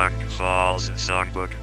Black Falls Songbook